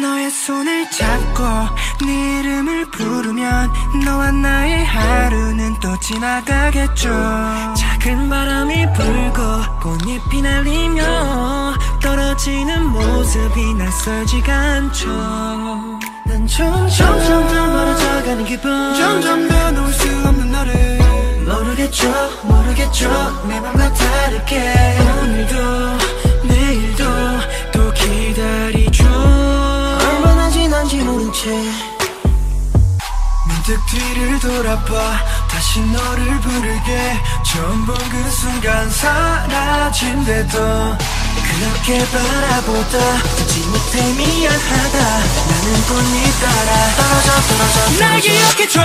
너의 손을 잡고 네 이름을 부르면 너와 나의 하루는 또 지나가겠죠. 작은 바람이 불고 꽃잎이 날리며 떨어지는 모습이 낯설지가 않죠. 난 점점 점점 멀어져가는 기분. 점점 더 놓을 수 없는 너를. 모르겠죠 모르겠죠. 내 맘과 다르게. 오늘도 내일도 또 기다리죠. 얼마나 지난지 모른 채. 문득 뒤를 돌아봐. 다시 너를 부르게. 처음 본 그 순간 사라진대도 그렇게 바라보다 듣지 못해 미안하다. 나는 꽃잎 따라 떨어져 떨어져. 날 기억해줘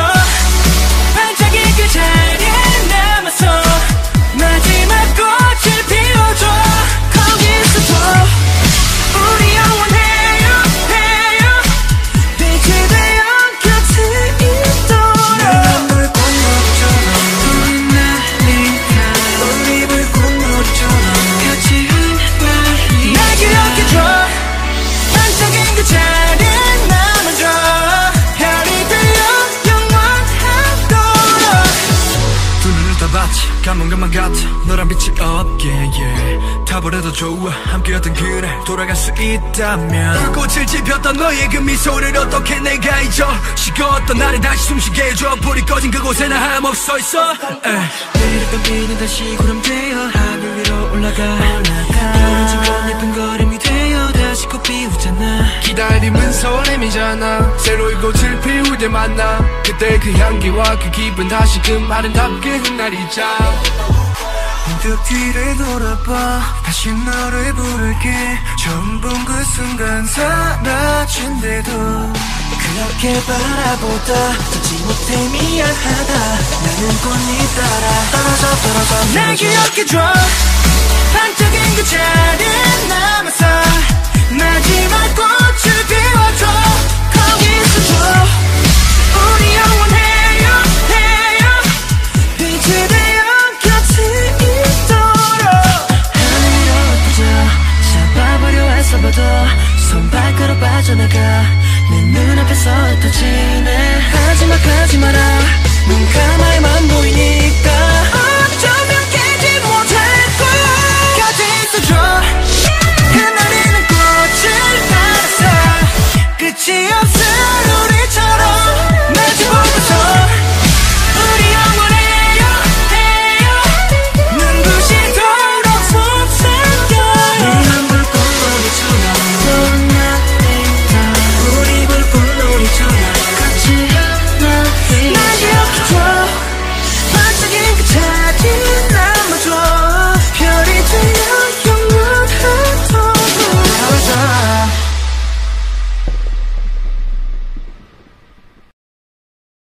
떠봤지 가만 가만 같아. 너란 빛이 없게 yeah. 타버려도 좋아. 함께였던 그날 돌아갈 수 있다면. 불꽃을 지폈던 너의 그 미소를 어떻게 내가 잊어? 식었던 나를 다시 숨쉬게 해줘. 불이 꺼진 그곳에 나 하염없어 있어. 내렸던 비는 다시 구름 되어 하늘 위로 올라가. 떨어진 꽃잎은 걸음 다시 꽃 피우잖아. 기다림은 설렘이잖아. 새로운 꽃을 피울 때 만나. 그때 그 향기와 그 기분 다시금 아름답게 흩날리자. 문득 뒤를 돌아봐. 다시 너를 부를게. 처음 본 그 순간 사라진대도. 그렇게 바라보다 듣지 못해 미안하다. 나는 꽃잎 따라 떨어져 떨어져. 날 기억해줘. 반짝인 그 자리 빠져나가 내 눈앞에서 흩